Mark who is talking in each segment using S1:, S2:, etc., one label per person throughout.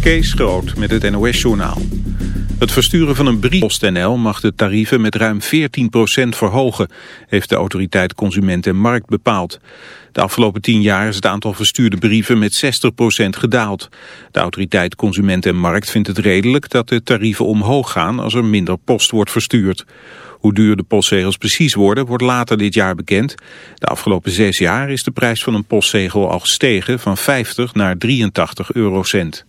S1: Kees Groot met het NOS-journaal. Het versturen van een brief PostNL mag de tarieven met ruim 14% verhogen, heeft de autoriteit Consument en Markt bepaald. De afgelopen 10 jaar is het aantal verstuurde brieven met 60% gedaald. De autoriteit Consument en Markt vindt het redelijk dat de tarieven omhoog gaan als er minder post wordt verstuurd. Hoe duur de postzegels precies worden, wordt later dit jaar bekend. De afgelopen zes jaar is de prijs van een postzegel al gestegen van 50 naar 83 eurocent.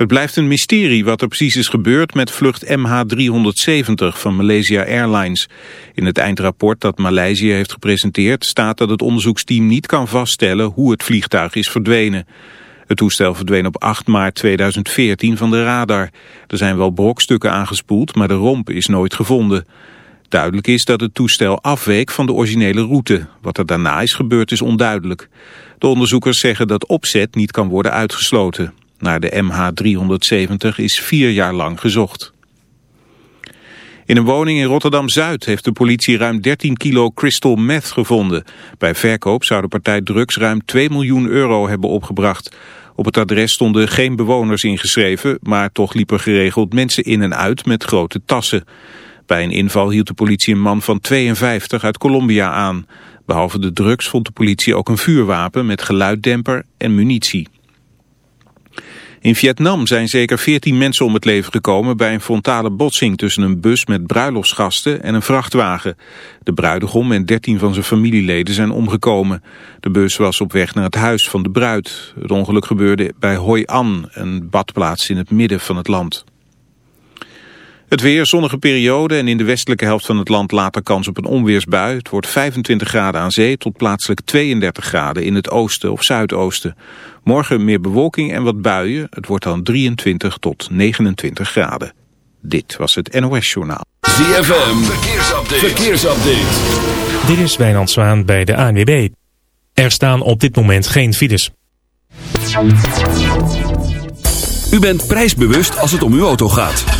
S1: Het blijft een mysterie wat er precies is gebeurd met vlucht MH370 van Malaysia Airlines. In het eindrapport dat Maleisië heeft gepresenteerd staat dat het onderzoeksteam niet kan vaststellen hoe het vliegtuig is verdwenen. Het toestel verdween op 8 maart 2014 van de radar. Er zijn wel brokstukken aangespoeld, maar de romp is nooit gevonden. Duidelijk is dat het toestel afweek van de originele route. Wat er daarna is gebeurd is onduidelijk. De onderzoekers zeggen dat opzet niet kan worden uitgesloten. Naar de MH370 is vier jaar lang gezocht. In een woning in Rotterdam-Zuid heeft de politie ruim 13 kilo crystal meth gevonden. Bij verkoop zou de partij drugs ruim 2 miljoen euro hebben opgebracht. Op het adres stonden geen bewoners ingeschreven, maar toch liepen geregeld mensen in en uit met grote tassen. Bij een inval hield de politie een man van 52 uit Colombia aan. Behalve de drugs vond de politie ook een vuurwapen met geluiddemper en munitie. In Vietnam zijn zeker 14 mensen om het leven gekomen bij een frontale botsing tussen een bus met bruiloftsgasten en een vrachtwagen. De bruidegom en 13 van zijn familieleden zijn omgekomen. De bus was op weg naar het huis van de bruid. Het ongeluk gebeurde bij Hoi An, een badplaats in het midden van het land. Het weer, zonnige periode en in de westelijke helft van het land later kans op een onweersbui. Het wordt 25 graden aan zee tot plaatselijk 32 graden in het oosten of zuidoosten. Morgen meer bewolking en wat buien. Het wordt dan 23 tot 29 graden. Dit was het NOS Journaal.
S2: ZFM, verkeersupdate. verkeersupdate.
S3: Dit is Wijnand Zwaan bij de ANWB. Er staan op dit moment geen files.
S2: U bent prijsbewust als het om uw auto gaat.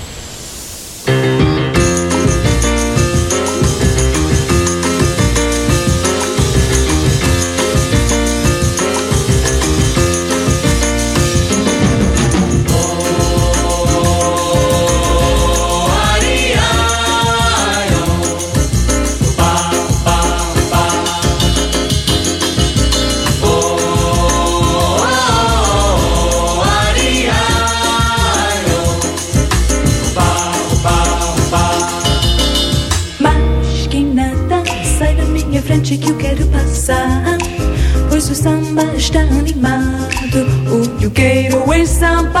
S4: É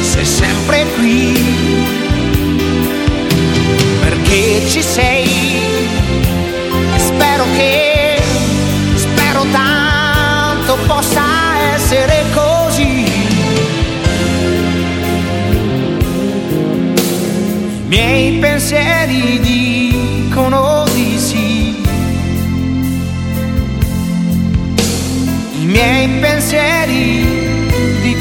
S5: Ci sei, sempre qui, perché ci sei. Spero che, spero tanto possa essere così. I miei pensieri dicono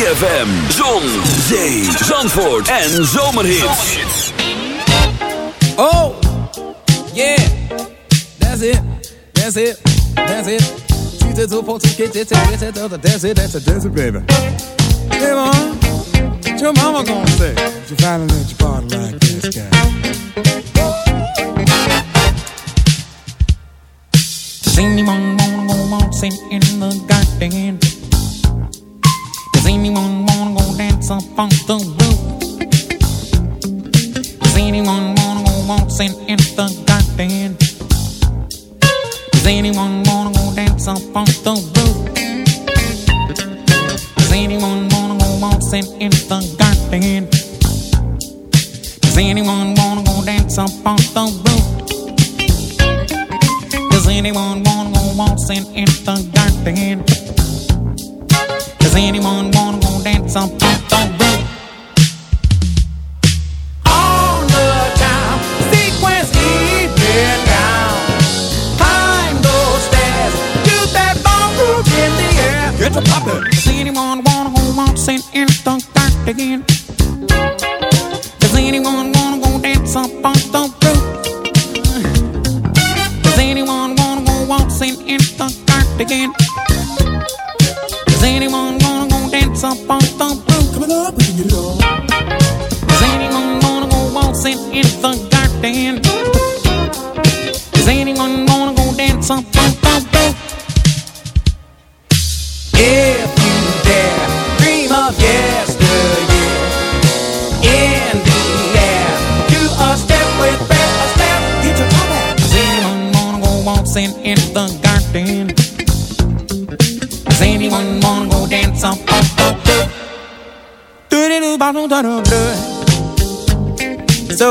S2: ZFM, Zon, Zee, Zandvoort en Zomerhits.
S6: Oh, yeah, that's it, that's it, that's it. Treat it up on te quitter, that's it, that's it, that's it, baby. Hey, mom, what your mama gonna say? You finally let your like this guy.
S7: Does anyone wanna go waltzing in the garden?
S6: pantão and thunk back again.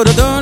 S6: do do do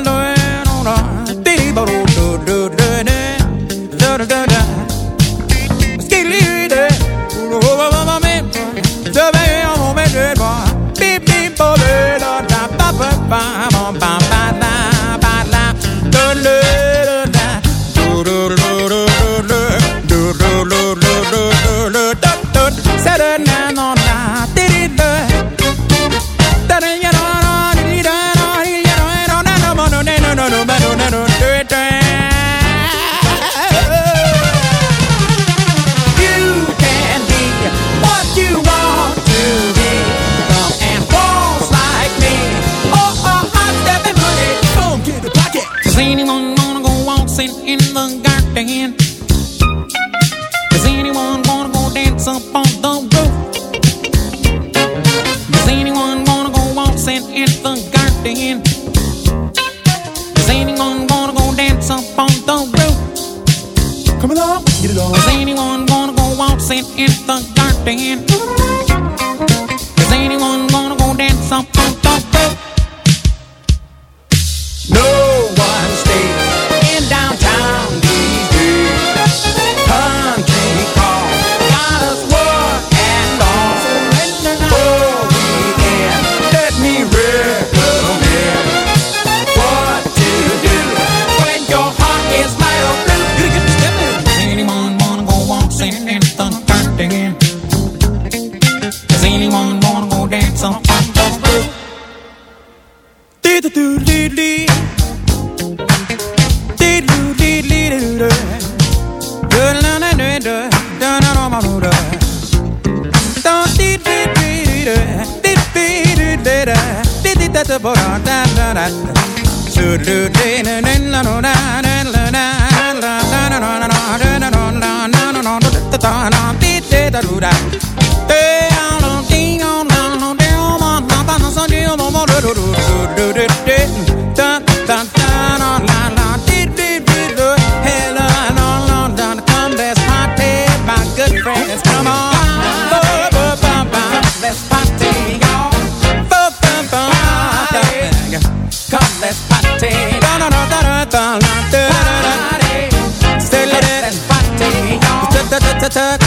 S6: Come along, get it on.
S7: Is anyone gonna go waltzing in the garden?
S6: Is
S7: anyone gonna go dance up on the
S6: boat on da da da Shoot do day na na na na na na na na na na na na na na na na na na ti te da. Ru da Te a lo ti on na no te o ma na pa na sa ti o mo mo ru ru
S8: ru ru ru attack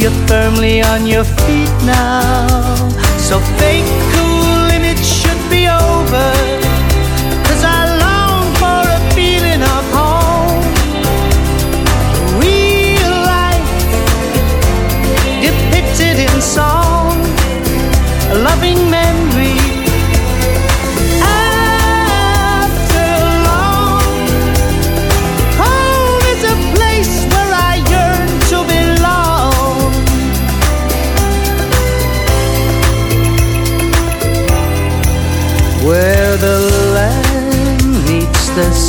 S8: you're firmly on your feet now. So fake cool image should be over. Cause I long for a feeling of home. Real life depicted in song. A loving man.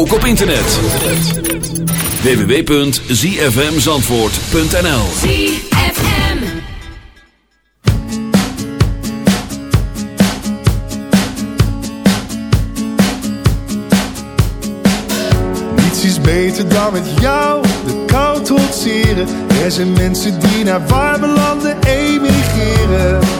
S2: ook op internet. www.zfmzandvoort.nl ZFM
S9: Niets is beter dan met jou de kou trotseren. Er zijn mensen die naar warme landen emigreren.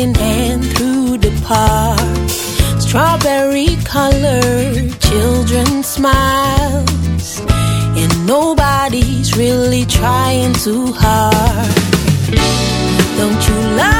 S9: in
S10: hand through the park. Strawberry colored children smiles. And nobody's really trying too hard. Don't you love?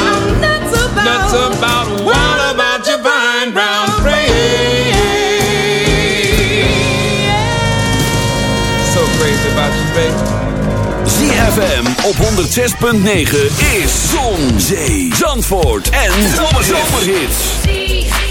S7: nuts about,
S11: what about your fine brown frame? So crazy about you, baby.
S2: ZFM op 106.9 is Zon, Zee, Zandvoort en Zomerhits.
S10: Ooh,